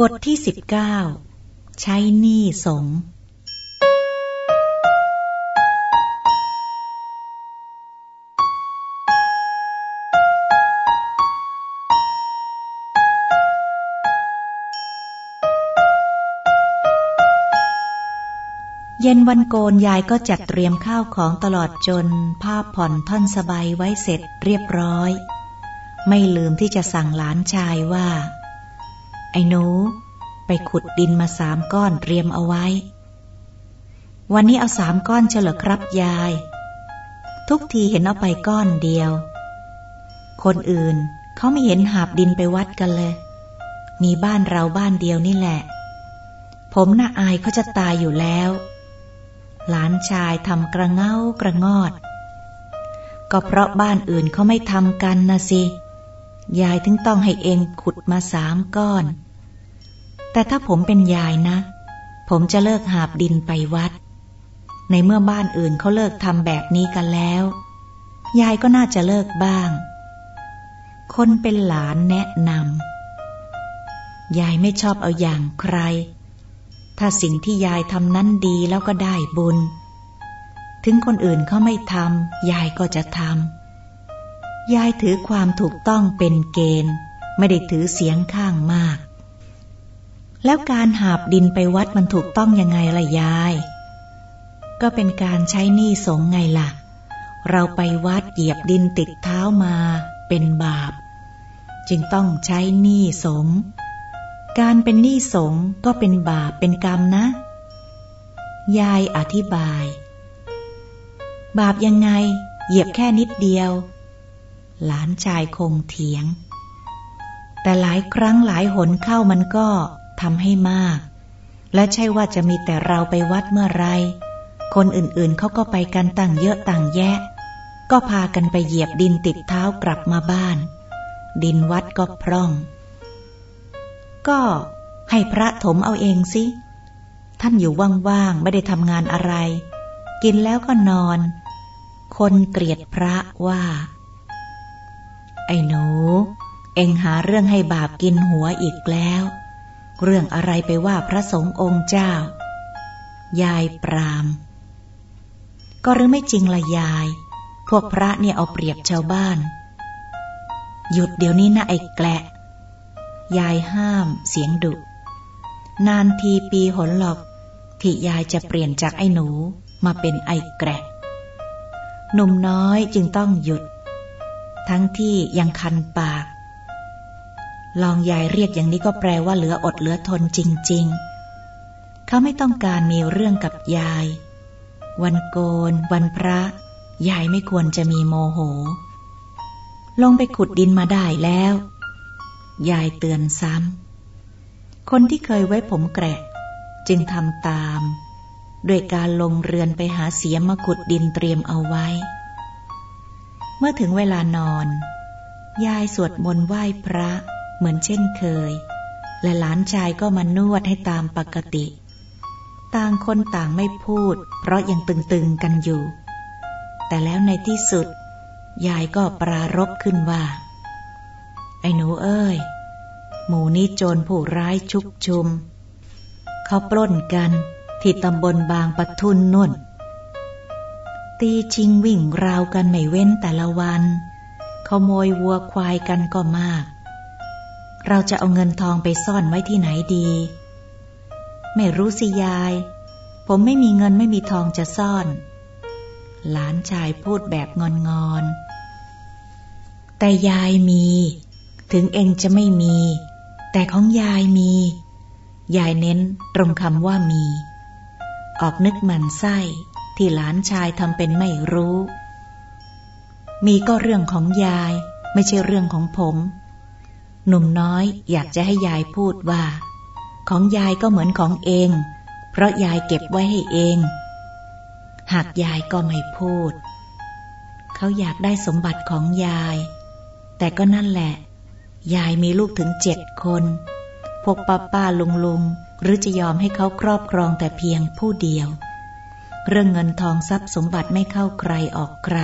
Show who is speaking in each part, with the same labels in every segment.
Speaker 1: บทที่สิบเก้าใช้หนี้สงเย็นวันโกนยายก็จัดเตรียมข้าวของตลอดจน ผ้าผ่อนท่อนสบายไว้เสร็จเรียบร้อย ไม่ลืมที่จะสั่งหลานชายว่า ไอ้หนู ไปขุดดินมาสามก้อนเตรียมเอาไว้ วันนี้เอาสามก้อนเฉลอครับยาย ทุกทีเห็นเอาไปก้อนเดียว คนอื่นเขาไม่เห็นหาบดินไปวัดกันเลย มีบ้านเราบ้านเดียวนี่แหละ ผมน่าอายเขาจะตายอยู่แล้ว หลานชายทำกระเงากระงอด ก็เพราะบ้านอื่นเขาไม่ทำกันนะสิ ยายถึงต้องให้เองขุดมาสามก้อน แต่ถ้าผมเป็นยายนะ ผมจะเลิกหาบดินไปวัด ในเมื่อบ้านอื่นเขาเลิกทำแบบนี้กันแล้ว ยายก็น่าจะเลิกบ้าง คนเป็นหลานแนะนำยายไม่ชอบเอาอย่างใคร ถ้าสิ่งที่ยายทำนั้นดีแล้วก็ได้บุญ ถึงคนอื่นเขาไม่ทำยายก็จะทำ ยายถือความถูกต้องเป็นเกณฑ์ ไม่ได้ถือเสียงข้างมาก แล้วการหาบดินไปวัดมันถูกต้องยังไงล่ะยาย ก็เป็นการใช้หนี้สงไงล่ะ เราไปวัดเหยียบดินติดเท้ามาเป็นบาป จึงต้องใช้หนี้สง การเป็นหนี้สงก็เป็นบาปเป็นกรรมนะ ยายอธิบาย บาปยังไง เหยียบแค่นิดเดียว หลานชายคงเถียง แต่หลายครั้งหลายหนเข้ามันก็ทำให้มาก และใช่ว่าจะมีแต่เราไปวัดเมื่อไร คนอื่นๆเขาก็ไปกันต่างเยอะต่างแยะ ก็พากันไปเหยียบดินติดเท้ากลับมาบ้าน ดินวัดก็พร่อง ก็ให้พระถมเอาเองสิ ท่านอยู่ว่างๆไม่ได้ทำงานอะไร กินแล้วก็นอน คนเกลียดพระว่า ไอ้หนู เองหาเรื่องให้บาปกินหัวอีกแล้ว เรื่องอะไรไปว่าพระสงฆ์องค์เจ้า ยายปราม ก็หรือไม่จริงละยาย พวกพระเนี่ยเอาเปรียบชาวบ้าน หยุดเดี๋ยวนี้นะไอ้แกละยายห้ามเสียงดุ นานทีปีหนหลอกที่ยายจะเปลี่ยนจากไอ้หนูมาเป็นไอ้แกรหนุ่มน้อยจึงต้องหยุด ทั้งที่ยังคันปาก ลองยายเรียกอย่างนี้ก็แปลว่าเหลืออดเหลือทนจริง ๆ เขาไม่ต้องการมีเรื่องกับยาย วันโกน วันพระ ยายไม่ควรจะมีโมโห ลงไปขุดดินมาได้แล้ว ยายเตือนซ้ำ คนที่เคยไว้ผมแกะจึงทำตาม ด้วยการลงเรือนไปหาเสียมมาขุดดินเตรียมเอาไว้ เมื่อถึงเวลานอน ยายสวดมนต์ไหว้พระเหมือนเช่นเคย และหลานชายก็มานวดให้ตามปกติ ต่างคนต่างไม่พูด เพราะยังตึงๆกันอยู่ แต่แล้วในที่สุด ยายก็ปรารบขึ้นว่า ไอ้หนูเอ้ย หมูนี้โจรผู้ร้ายชุกชุม เขาปล้นกันที่ตำบลบางปะทุนนุ่น ตีชิงวิ่งราวกันไม่เว้นแต่ละวัน ขโมยวัวควายกันก็มาก เราจะเอาเงินทองไปซ่อนไว้ที่ไหนดี ไม่รู้สิยาย ผมไม่มีเงินไม่มีทองจะซ่อน หลานชายพูดแบบงอนงอนแต่ยายมี ถึงเองจะไม่มี แต่ของยายมี ยายเน้นตรงคำว่ามี ออกนึกมันไส้ ที่หลานชายทำเป็นไม่รู้ มีก็เรื่องของยาย ไม่ใช่เรื่องของผม หนุ่มน้อยอยากจะให้ยายพูดว่า ของยายก็เหมือนของเอง เพราะยายเก็บไว้ให้เอง หากยายก็ไม่พูด เขาอยากได้สมบัติของยาย แต่ก็นั่นแหละ ยายมีลูกถึงเจ็ดคน พวกป้าป้าลุงลุงหรือจะยอมให้เขาครอบครองแต่เพียงผู้เดียว เรื่องเงินทองทรัพย์สมบัติไม่เข้าใครออกใคร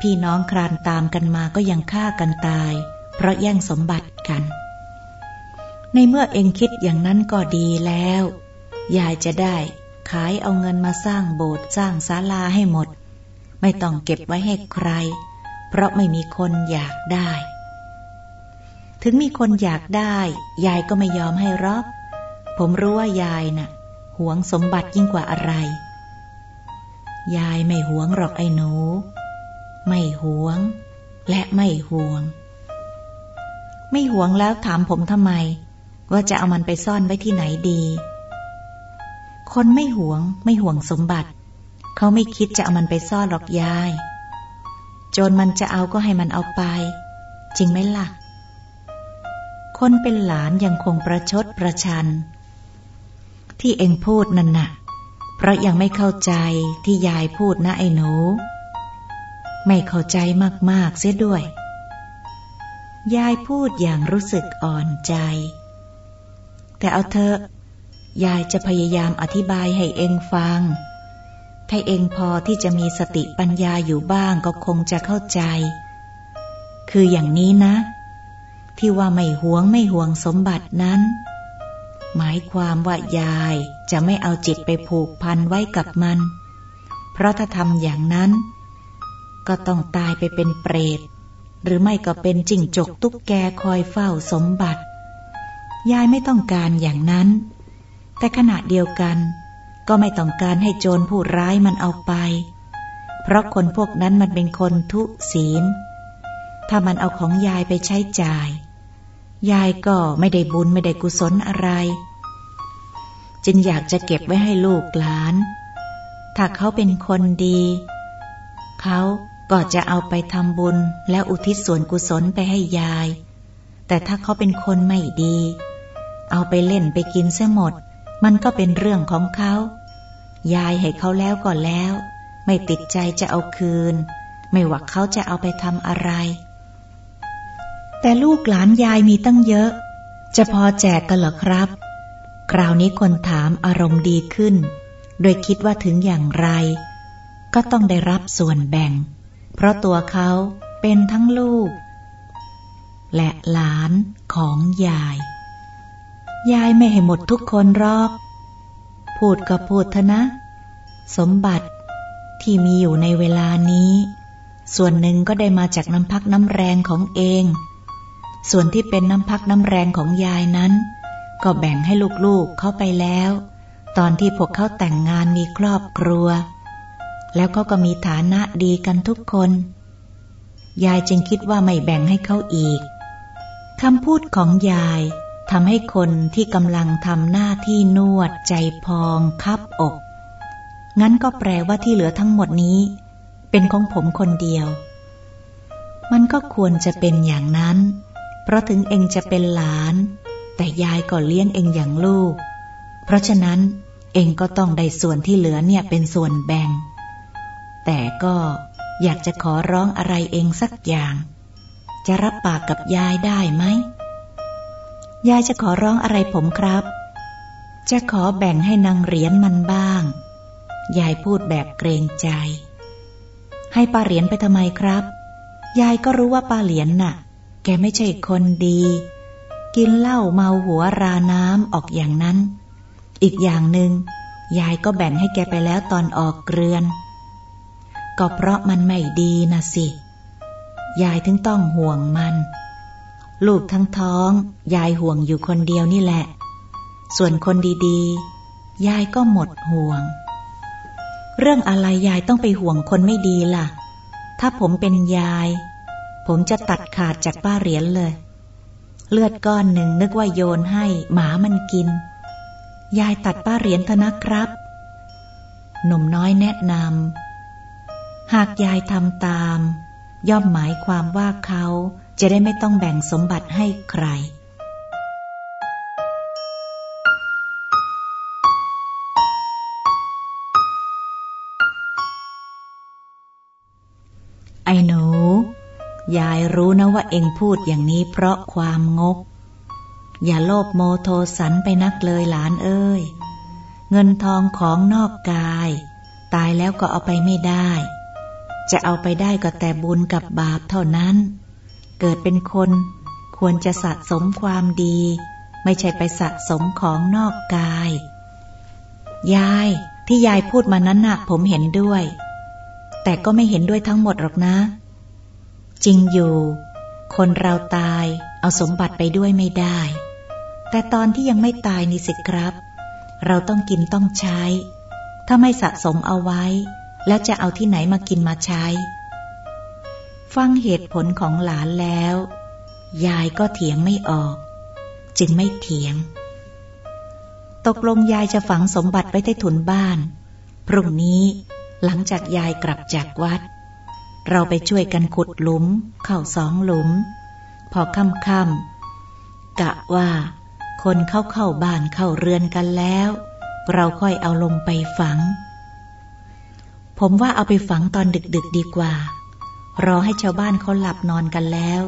Speaker 1: พี่น้องครานตามกันมาก็ยังฆ่ากันตาย เพราะแย่งสมบัติกัน ในเมื่อเองคิดอย่างนั้นก็ดีแล้ว ยายจะได้ ขายเอาเงินมาสร้างโบสถ์สร้างศาลาให้หมด ไม่ต้องเก็บไว้ให้ใคร เพราะไม่มีคนอยากได้ ถึงมีคนอยากได้ ยายก็ไม่ยอมให้รอกผมรู้ว่ายายนะ่ะหวงสมบัติยิ่งกว่าอะไร ยายไม่หวงหรอกไอ้หนู ไม่หวง และไม่หวง ไม่หวงแล้วถามผมทำไม ว่าจะเอามันไปซ่อนไว้ที่ไหนดี คนไม่หวง ไม่หวงสมบัติ เขาไม่คิดจะเอามันไปซ่อนหรอกยาย จนมันจะเอาก็ให้มันเอาไป จริงไหมล่ะ คนเป็นหลานยังคงประชดประชัน ที่เองพูดนั่นนะ่ะ เพราะยังไม่เข้าใจที่ยายพูดนะไอ้หนู ไม่เข้าใจมากๆเสียด้วย ยายพูดอย่างรู้สึกอ่อนใจ แต่เอาเถอะยายจะพยายามอธิบายให้เองฟัง ถ้าเองพอที่จะมีสติปัญญาอยู่บ้างก็คงจะเข้าใจ คืออย่างนี้นะ ที่ว่าไม่หวงไม่ห่วงสมบัตินั้น หมายความว่ายายจะไม่เอาจิตไปผูกพันไว้กับมัน เพราะถ้าทำอย่างนั้น ก็ต้องตายไปเป็นเปรต หรือไม่ก็เป็นจิ้งจกตุ๊กแกคอยเฝ้าสมบัติ ยายไม่ต้องการอย่างนั้น แต่ขณะเดียวกันก็ไม่ต้องการให้โจรผู้ร้ายมันเอาไป เพราะคนพวกนั้นมันเป็นคนทุศีล ถ้ามันเอาของยายไปใช้จ่าย ยายก็ไม่ได้บุญไม่ได้กุศลอะไร จึงอยากจะเก็บไว้ให้ลูกหลาน ถ้าเขาเป็นคนดี เขาก็จะเอาไปทำบุญแล้วอุทิศส่วนกุศลไปให้ยาย แต่ถ้าเขาเป็นคนไม่ดี เอาไปเล่นไปกินเสียหมด มันก็เป็นเรื่องของเขา ยายให้เขาแล้วก็แล้ว ไม่ติดใจจะเอาคืน ไม่ว่าเขาจะเอาไปทำอะไร แต่ลูกหลานยายมีตั้งเยอะ จะพอแจกกันเหรอครับ คราวนี้คนถามอารมณ์ดีขึ้น โดยคิดว่าถึงอย่างไร ก็ต้องได้รับส่วนแบ่ง เพราะตัวเขาเป็นทั้งลูก และหลานของยาย ยายไม่ให้หมดทุกคนรอก พูดก็พูดเถอะนะ สมบัติที่มีอยู่ในเวลานี้ ส่วนหนึ่งก็ได้มาจากน้ำพักน้ำแรงของเอง ส่วนที่เป็นน้ำพักน้ำแรงของยายนั้น ก็แบ่งให้ลูกๆเข้าไปแล้ว ตอนที่พวกเขาแต่งงานมีครอบครัว แล้วเขาก็มีฐานะดีกันทุกคน ยายจึงคิดว่าไม่แบ่งให้เขาอีกคำพูดของยายทำให้คนที่กำลังทำหน้าที่นวดใจพองคับอก งั้นก็แปลว่าที่เหลือทั้งหมดนี้ เป็นของผมคนเดียว มันก็ควรจะเป็นอย่างนั้น เพราะถึงเองจะเป็นหลาน แต่ยายก็เลี้ยงเองอย่างลูก เพราะฉะนั้นเองก็ต้องได้ส่วนที่เหลือเนี่ยเป็นส่วนแบ่ง แต่ก็อยากจะขอร้องอะไรเองสักอย่าง จะรับปากกับยายได้ไหม ยายจะขอร้องอะไรผมครับ จะขอแบ่งให้นางเหรียญมันบ้าง ยายพูดแบบเกรงใจ ให้ป้าเหรียญไปทำไมครับ ยายก็รู้ว่าป้าเหรียญน่ะ แกไม่ใช่คนดี กินเหล้าเมาหัวราน้ำออกอย่างนั้น อีกอย่างหนึง่งยายก็แบ่งให้แกไปแล้วตอนออกเกรือน ก็เพราะมันไม่ดีนะสิ ยายถึงต้องห่วงมัน ลูกทั้งท้อง ยายห่วงอยู่คนเดียวนี่แหละ ส่วนคนดีๆ ยายก็หมดห่วง เรื่องอะไรยายต้องไปห่วงคนไม่ดีล่ะ ถ้าผมเป็นยาย ผมจะตัดขาดจากป้าเหรียญเลย เลือดก้อนหนึ่งนึกว่าโยนให้หมามันกิน ยายตัดป้าเหรียญทนะครับ หนุ่มน้อยแนะนำหากยายทำตาม ย่อมหมายความว่าเขาจะได้ไม่ต้องแบ่งสมบัติให้ใคร ยายรู้นะว่าเองพูดอย่างนี้เพราะความงก อย่าโลภโมโทสันไปนักเลยหลานเอ้ย เงินทองของนอกกาย ตายแล้วก็เอาไปไม่ได้ จะเอาไปได้ก็แต่บุญกับบาปเท่านั้น เกิดเป็นคนควรจะสะสมความดี ไม่ใช่ไปสะสมของนอกกาย ยายที่ยายพูดมานั้นนะ่ะผมเห็นด้วย แต่ก็ไม่เห็นด้วยทั้งหมดหรอกนะ จริงอยู่ คนเราตายเอาสมบัติไปด้วยไม่ได้ แต่ตอนที่ยังไม่ตายนี่สิครับ เราต้องกินต้องใช้ ถ้าไม่สะสมเอาไว้ แล้วจะเอาที่ไหนมากินมาใช้ ฟังเหตุผลของหลานแล้ว ยายก็เถียงไม่ออก จึงไม่เถียง ตกลงยายจะฝังสมบัติไว้ใต้ถุนบ้าน พรุ่งนี้หลังจากยายกลับจากวัด เราไปช่วยกันขุดหลุม เข้าสองหลุม พอค่ำๆกะว่า คนเข้าเข้าบ้านเข้าเรือนกันแล้ว เราค่อยเอาลงไปฝัง ผมว่าเอาไปฝังตอนดึกๆดีกว่า รอให้ชาวบ้านเขาหลับนอนกันแล้ว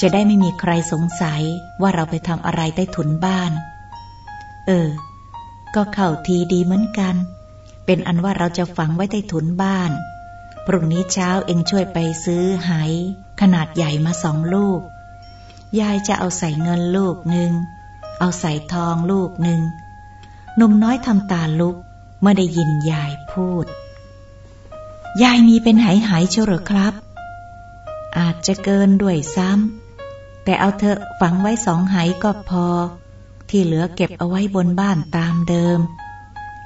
Speaker 1: จะได้ไม่มีใครสงสัยว่าเราไปทำอะไรใต้ถุนบ้าน เออ ก็เข้าทีดีเหมือนกัน เป็นอันว่าเราจะฝังไว้ใต้ถุนบ้าน รุ่งนี้เช้าเองช่วยไปซื้อไหขนาดใหญ่มาสองลูก ยายจะเอาใส่เงินลูกหนึ่ง เอาใส่ทองลูกหนึ่งหนุ่มน้อยทำตาลุกเมื่อได้ยินยายพูด ยายมีเป็นไหหายเชียวหรือครับ อาจจะเกินด้วยซ้ำแต่เอาเถอะฝังไว้สองไหก็พอ ที่เหลือเก็บเอาไว้บนบ้านตามเดิม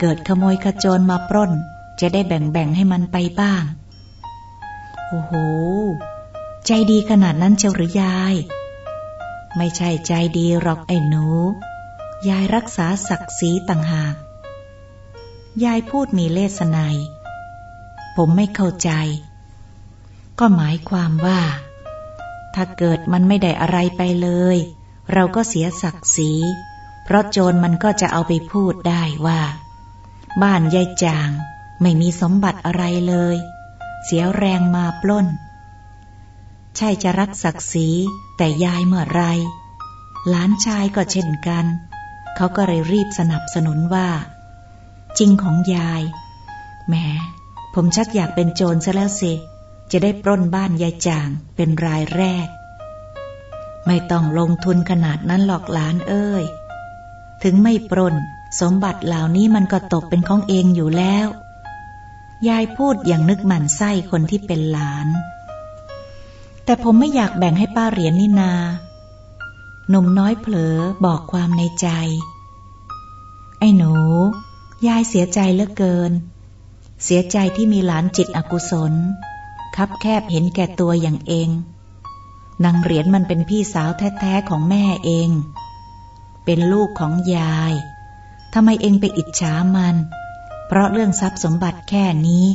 Speaker 1: เกิดขโมยขโจรมาปล้น จะได้แบ่งๆให้มันไปบ้าง โอ้โห ใจดีขนาดนั้นเชียวหรือยาย ไม่ใช่ใจดีหรอกไอ้หนู ยายรักษาศักดิ์ศรีต่างหาก ยายพูดมีเลสนายผมไม่เข้าใจ ก็หมายความว่า ถ้าเกิดมันไม่ได้อะไรไปเลย เราก็เสียศักดิ์ศรี เพราะโจรมันก็จะเอาไปพูดได้ว่า บ้านยายจางไม่มีสมบัติอะไรเลย เสียแรงมาปล้น ใช่จะรักศักดิ์ศรีแต่ยายเมื่อไร หลานชายก็เช่นกัน เขาก็เลยรีบสนับสนุนว่า จริงของยาย แหม ผมชักอยากเป็นโจรซะแล้วสิ จะได้ปล้นบ้านยายจางเป็นรายแรก ไม่ต้องลงทุนขนาดนั้นหรอกหลานเอ้ย ถึงไม่ปล้นสมบัติเหล่านี้มันก็ตกเป็นของเองอยู่แล้ว ยายพูดอย่างนึกหมันไส้คนที่เป็นหลาน แต่ผมไม่อยากแบ่งให้ป้าเหรียญนนี่นาหนุ่มน้อยเผลอบอกความในใจ ไอ้หนู ยายเสียใจเหลือเกิน เสียใจที่มีหลานจิตอกุศล คับแคบเห็นแก่ตัวอย่างเองนางเหรียญมันเป็นพี่สาวแท้ ๆ ของแม่เอง เป็นลูกของยาย ทำไมเองไปอิจฉามัน เพราะเรื่องทรัพย์สมบัติแค่นี้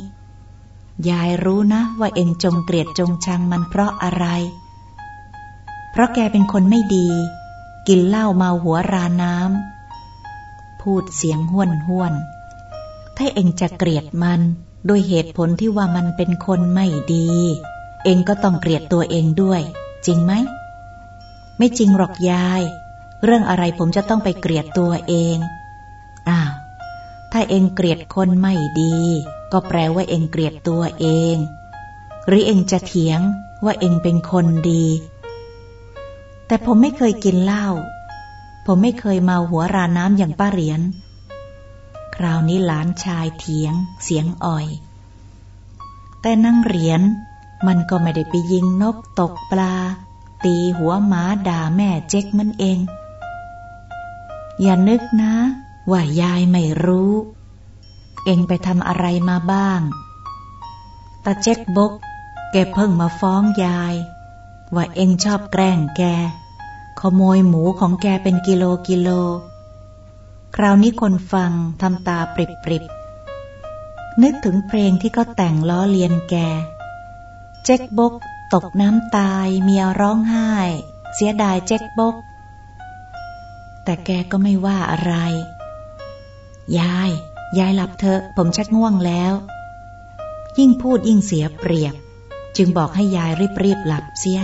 Speaker 1: ยายรู้นะว่าเองจงเกลียดจงชังมันเพราะอะไร เพราะแกเป็นคนไม่ดี กินเหล้าเมาหัวราน้ำ พูดเสียงห้วนห้วน ถ้าเองจะเกลียดมันด้วยเหตุผลที่ว่ามันเป็นคนไม่ดี เองก็ต้องเกลียดตัวเองด้วย จริงไหม ไม่จริงหรอกยาย เรื่องอะไรผมจะต้องไปเกลียดตัวเอง อ้าว ถ้าเองเกลียดคนไม่ดี ก็แปลว่าเองเกลียดตัวเอง หรือเองจะเถียงว่าเองเป็นคนดี แต่ผมไม่เคยกินเหล้า ผมไม่เคยเมาหัวราน้ำอย่างป้าเหรียญ คราวนี้หลานชายเถียง เสียงอ่อย แต่นั่งเหรียญมันก็ไม่ได้ไปยิงนกตกปลา ตีหัวหมาด่าแม่เจ๊กมันเอง อย่านึกนะ ว่ายายไม่รู้ เองไปทำอะไรมาบ้าง ตาเจ๊กบก แกเพิ่งมาฟ้องยาย ว่าเองชอบแกล้งแก ขโมยหมูของแกเป็นกิโลกิโล คราวนี้คนฟังทำตาปริบปริบนึกถึงเพลงที่เขาแต่งล้อเลียนแก เจ๊กบก ตกน้ำตายเมียร้องไห้ เสียดายเจ๊กบก แต่แกก็ไม่ว่าอะไร ยาย ยายหลับเถอะ ผมชักง่วงแล้ว ยิ่งพูดยิ่งเสียเปรียบ จึงบอกให้ยายรีบรีบหลับเสีย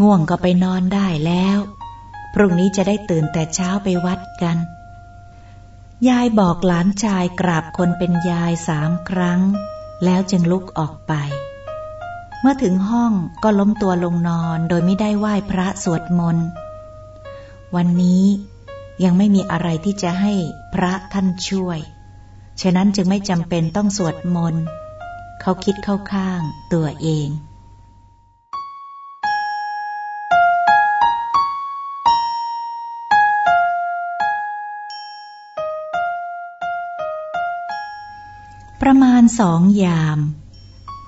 Speaker 1: ง่วงก็ไปนอนได้แล้ว พรุ่งนี้จะได้ตื่นแต่เช้าไปวัดกัน ยายบอกหลานชายกราบคนเป็นยายสามครั้ง แล้วจึงลุกออกไป เมื่อถึงห้องก็ล้มตัวลงนอนโดยไม่ได้ไหว้พระสวดมนต์ วันนี้ ยังไม่มีอะไรที่จะให้พระท่านช่วย ฉะนั้นจึงไม่จำเป็นต้องสวดมนต์เขาคิดเข้าข้างตัวเองประมาณสองยาม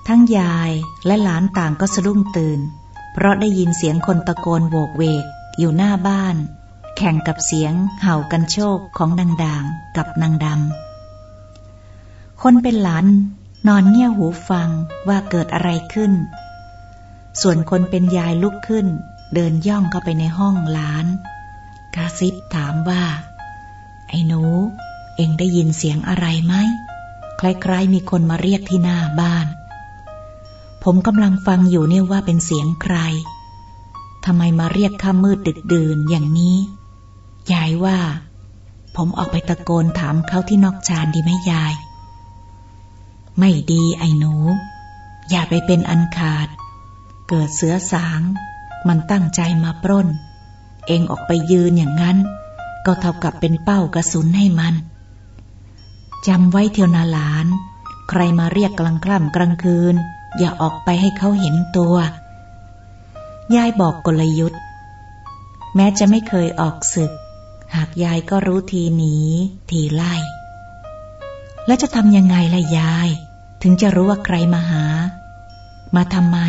Speaker 1: ทั้งยายและหลานต่างก็สะดุ้งตื่น เพราะได้ยินเสียงคนตะโกนโวกเวกอยู่หน้าบ้าน แข่งกับเสียงเห่ากันโชคของนางด่างกับนางดำ คนเป็นหลานนอนเงี่ยหูฟังว่าเกิดอะไรขึ้น ส่วนคนเป็นยายลุกขึ้น เดินย่องเข้าไปในห้องหลานกระซิบถามว่า ไอ้หนู เอ็งได้ยินเสียงอะไรไหม คล้ายๆมีคนมาเรียกที่หน้าบ้าน ผมกำลังฟังอยู่เนี่ยว่าเป็นเสียงใครทำไมมาเรียกข้ามืดดึกดื่นอย่างนี้ ยายว่า ผมออกไปตะโกนถามเขาที่นอกชานดีไหมยาย ไม่ดีไอ้หนู อย่าไปเป็นอันขาด เกิดเสือสาง มันตั้งใจมาปล้น เองออกไปยืนอย่างนั้น ก็เท่ากับเป็นเป้ากระสุนให้มันจำไว้เทียวนาหลาน ใครมาเรียกกลางค่ำกลางคืน อย่าออกไปให้เขาเห็นตัวยายบอกกลยุทธ์ แม้จะไม่เคยออกศึก หากยายก็รู้ทีหนีทีไล่ แล้วจะทำยังไงล่ะยาย ถึงจะรู้ว่าใครมาหา มาทำไม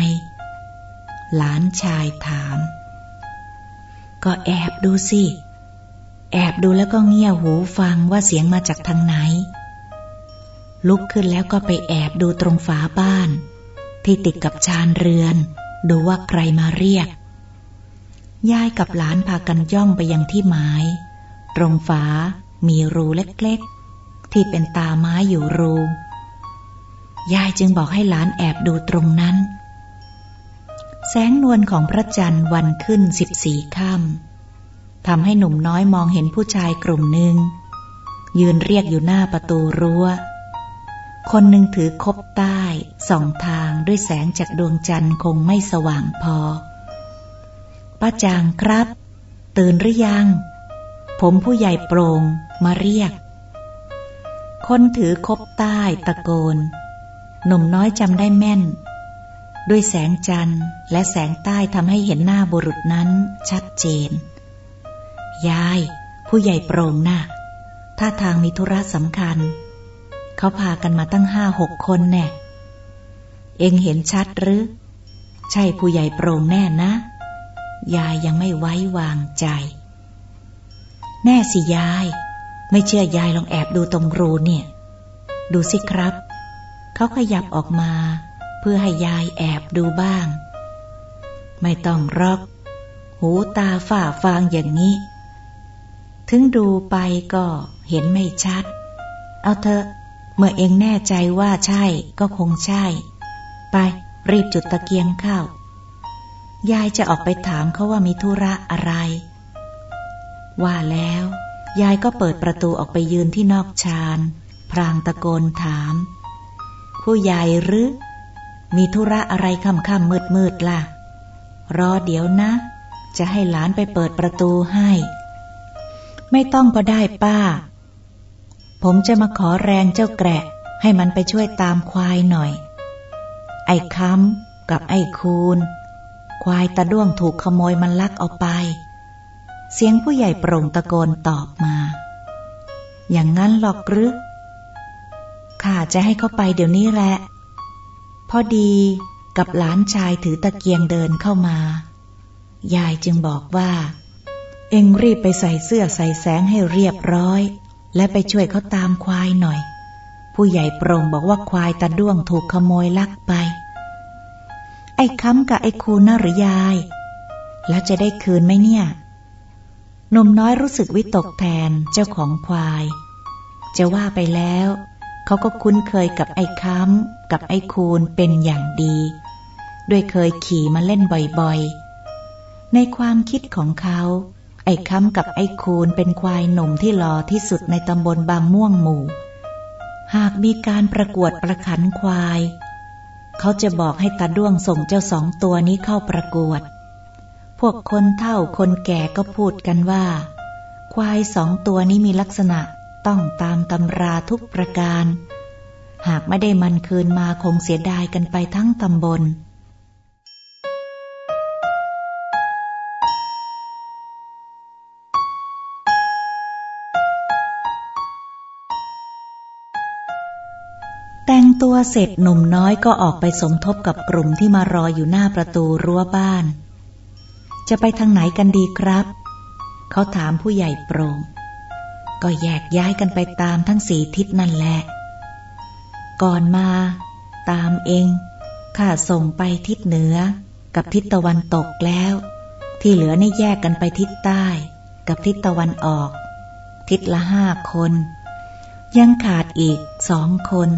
Speaker 1: หลานชายถาม ก็แอบดูสิ แอบดูแล้วก็เงี่ยหูฟังว่าเสียงมาจากทางไหน ลุกขึ้นแล้วก็ไปแอบดูตรงฝาบ้าน ที่ติดกับชานเรือน ดูว่าใครมาเรียกยายกับหลานพากันย่องไปยังที่หมาย ตรงฝา มีรูเล็กๆ ที่เป็นตาไม้อยู่รู ยายจึงบอกให้หลานแอบดูตรงนั้น แสงนวลของพระจันทร์วันขึ้นสิบสี่ค่ำทำให้หนุ่มน้อยมองเห็นผู้ชายกลุ่มหนึ่ง ยืนเรียกอยู่หน้าประตูรั้ว คนหนึ่งถือคบใต้สองทางด้วยแสงจากดวงจันทร์คงไม่สว่างพอป้าจางครับ ตื่นหรือยัง ผมผู้ใหญ่โปรง มาเรียก คนถือคบใต้ตะโกน หนุ่มน้อยจำได้แม่น ด้วยแสงจันทร์และแสงใต้ทำให้เห็นหน้าบุรุษนั้นชัดเจน ยาย ผู้ใหญ่โปร่งนะ่ะท่าทางมีธุระสำคัญ เขาพากันมาตั้งห้าหกคนแน่ เองเห็นชัดหรือ ใช่ผู้ใหญ่โปร่งแน่นะ ยายยังไม่ไว้วางใจ แน่สิยาย ไม่เชื่อยายลองแอบดูตรงรูเนี่ย ดูสิครับ เขาขยับออกมา เพื่อให้ยายแอบดูบ้าง ไม่ต้องรอก หูตาฝ่าฟางอย่างนี้ ถึงดูไปก็เห็นไม่ชัด เอาเถอะ เมื่อเองแน่ใจว่าใช่ก็คงใช่ ไปรีบจุดตะเกียงเข้ายายจะออกไปถามเขาว่ามีธุระอะไร ว่าแล้ว ยายก็เปิดประตูออกไปยืนที่นอกชานพรางตะโกนถาม ผู้ใหญ่หรือ มีธุระอะไรค่ำค่ำมืดมืดล่ะ รอเดี๋ยวนะ จะให้หลานไปเปิดประตูให้ ไม่ต้องก็ได้ป้า ผมจะมาขอแรงเจ้าแกะ ให้มันไปช่วยตามควายหน่อย ไอ้ค้ำกับไอ้คูนควายตะด้วงถูกขโมยมันลักเอาไป เสียงผู้ใหญ่โปร่งตะโกนตอบมา อย่างนั้นหรอกหรือข้าจะให้เขาไปเดี๋ยวนี้แหละ พอดีกับหลานชายถือตะเกียงเดินเข้ามา ยายจึงบอกว่า เอ็งรีบไปใส่เสื้อใส่แสงให้เรียบร้อย และไปช่วยเขาตามควายหน่อย ผู้ใหญ่โปร่งบอกว่าควายตาด้วงถูกขโมยลักไป ไอ้ค้ำกับไอ้คูน่าหรือยาย แล้วจะได้คืนไหมเนี่ย นุ่มน้อยรู้สึกวิตกแทนเจ้าของควาย จะว่าไปแล้ว เขาก็คุ้นเคยกับไอ้ค้ำกับไอ้คูนเป็นอย่างดี ด้วยเคยขี่มาเล่นบ่อยๆ ในความคิดของเขา ไอ้ค้ำกับไอ้คูนเป็นควายหนุ่มที่หล่อที่สุดในตำบลบางม่วงหมู่ หากมีการประกวดประขันควาย เขาจะบอกให้ตาด้วงส่งเจ้าสองตัวนี้เข้าประกวด พวกคนเฒ่าคนแก่ก็พูดกันว่า ควายสองตัวนี้มีลักษณะต้องตามตำราทุกประการ หากไม่ได้มันคืนมาคงเสียดายกันไปทั้งตำบล แต่งตัวเสร็จหนุ่มน้อยก็ออกไปสมทบกับกลุ่มที่มารออยู่หน้าประตูรั้วบ้าน จะไปทางไหนกันดีครับ เขาถามผู้ใหญ่โปร่งก็แยกย้ายกันไปตามทั้งสี่ทิศนั่นแหละ ก่อนมา ตามเองข้าส่งไปทิศเหนือ กับทิศตะวันตกแล้ว ที่เหลือนี่แยกกันไปทิศใต้ กับทิศตะวันออก ทิศละห้าคน ยังขาดอีกสองคน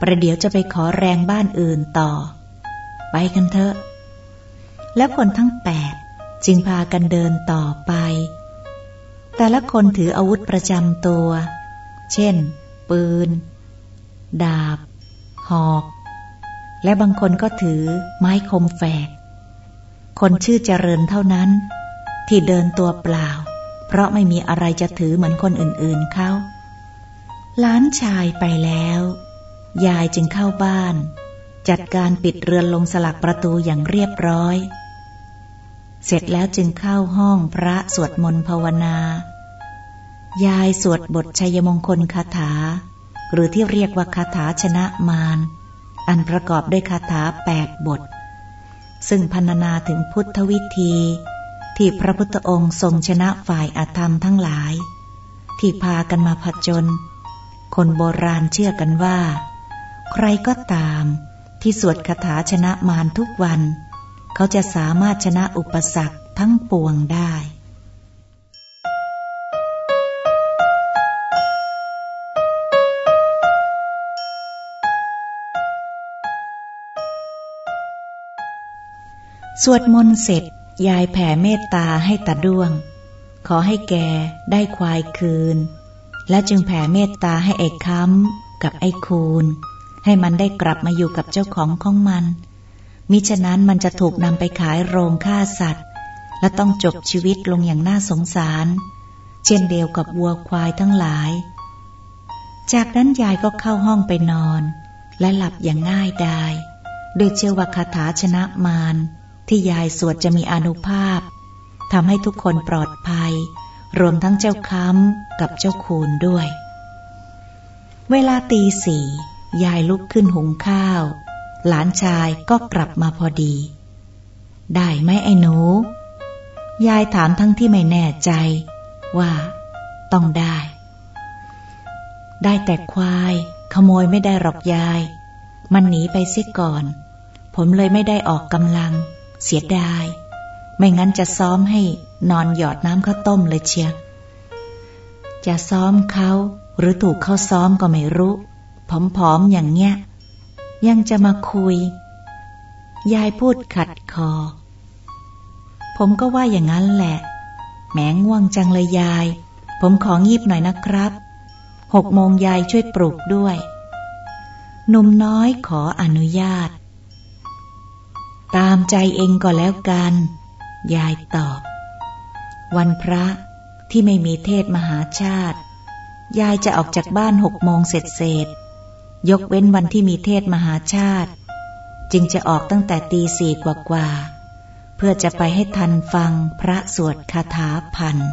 Speaker 1: ประเดี๋ยวจะไปขอแรงบ้านอื่นต่อ ไปกันเถอะ แล้วคนทั้งแปดจึงพากันเดินต่อไป แต่ละคนถืออาวุธประจำตัว เช่น ปืน ดาบ หอก และบางคนก็ถือไม้คมแฝก คนชื่อเจริญเท่านั้น ที่เดินตัวเปล่า เพราะไม่มีอะไรจะถือเหมือนคนอื่นๆเขาล้านชายไปแล้ว ยายจึงเข้าบ้าน จัดการปิดเรือนลงสลักประตูอย่างเรียบร้อย เสร็จแล้วจึงเข้าห้องพระสวดมนต์ภาวนา ยายสวดบทชัยมงคลคาถา หรือที่เรียกว่าคาถาชนะมาร อันประกอบด้วยคาถาแปดบท ซึ่งพรรณนาถึงพุทธวิธี ที่พระพุทธองค์ทรงชนะฝ่ายอาธรรมทั้งหลาย ที่พากันมาผจญคนโบราณเชื่อกันว่า ใครก็ตามที่สวดคาถาชนะมารทุกวัน เขาจะสามารถชนะอุปสรรคทั้งปวงได้สวดมนต์เสร็จ ยายแผ่เมตตาให้ตาด้วง ขอให้แกได้ควายคืน และจึงแผ่เมตตาให้ไอ้ค้ำกับไอ้คูนให้มันได้กลับมาอยู่กับเจ้าของของมัน มิฉะนั้นมันจะถูกนำไปขายโรงฆ่าสัตว์ และต้องจบชีวิตลงอย่างน่าสงสาร เช่นเดียวกับวัวควายทั้งหลาย จากนั้นยายก็เข้าห้องไปนอน และหลับอย่างง่ายดายโดยเชื่อว่าคาถาชนะมารที่ยายสวดจะมีอนุภาพทำให้ทุกคนปลอดภัย รวมทั้งเจ้าค้ำกับเจ้าคูนด้วย เวลาตีสี่ยายลุกขึ้นหุงข้าว หลานชายก็กลับมาพอดี ได้ไหมไอ้หนู ยายถามทั้งที่ไม่แน่ใจ ว่า ต้องได้ ได้แต่ควาย ขโมยไม่ได้หรอกยาย มันหนีไปเสียก่อน ผมเลยไม่ได้ออกกำลัง เสียดาย ไม่งั้นจะซ้อมให้นอนหยอดน้ำข้าวต้มเลยเชียจะซ้อมเขาหรือถูกเขาซ้อมก็ไม่รู้ผอมๆอย่างเงี้ย ยังจะมาคุย ยายพูดขัดคอ ผมก็ว่าอย่างนั้นแหละ แหมง่วงจังเลยยาย ผมของีบหน่อยนะครับหกโมงยายช่วยปลุกด้วยหนุ่มน้อยขออนุญาต ตามใจเองก็แล้วกัน ยายตอบ วันพระที่ไม่มีเทศมหาชาติ ยายจะออกจากบ้านหกโมงเสร็จเสร็จ ยกเว้นวันที่มีเทศมหาชาติ จึงจะออกตั้งแต่ตีสี่กว่าๆเพื่อจะไปให้ทันฟังพระสวดคาถาพันธ์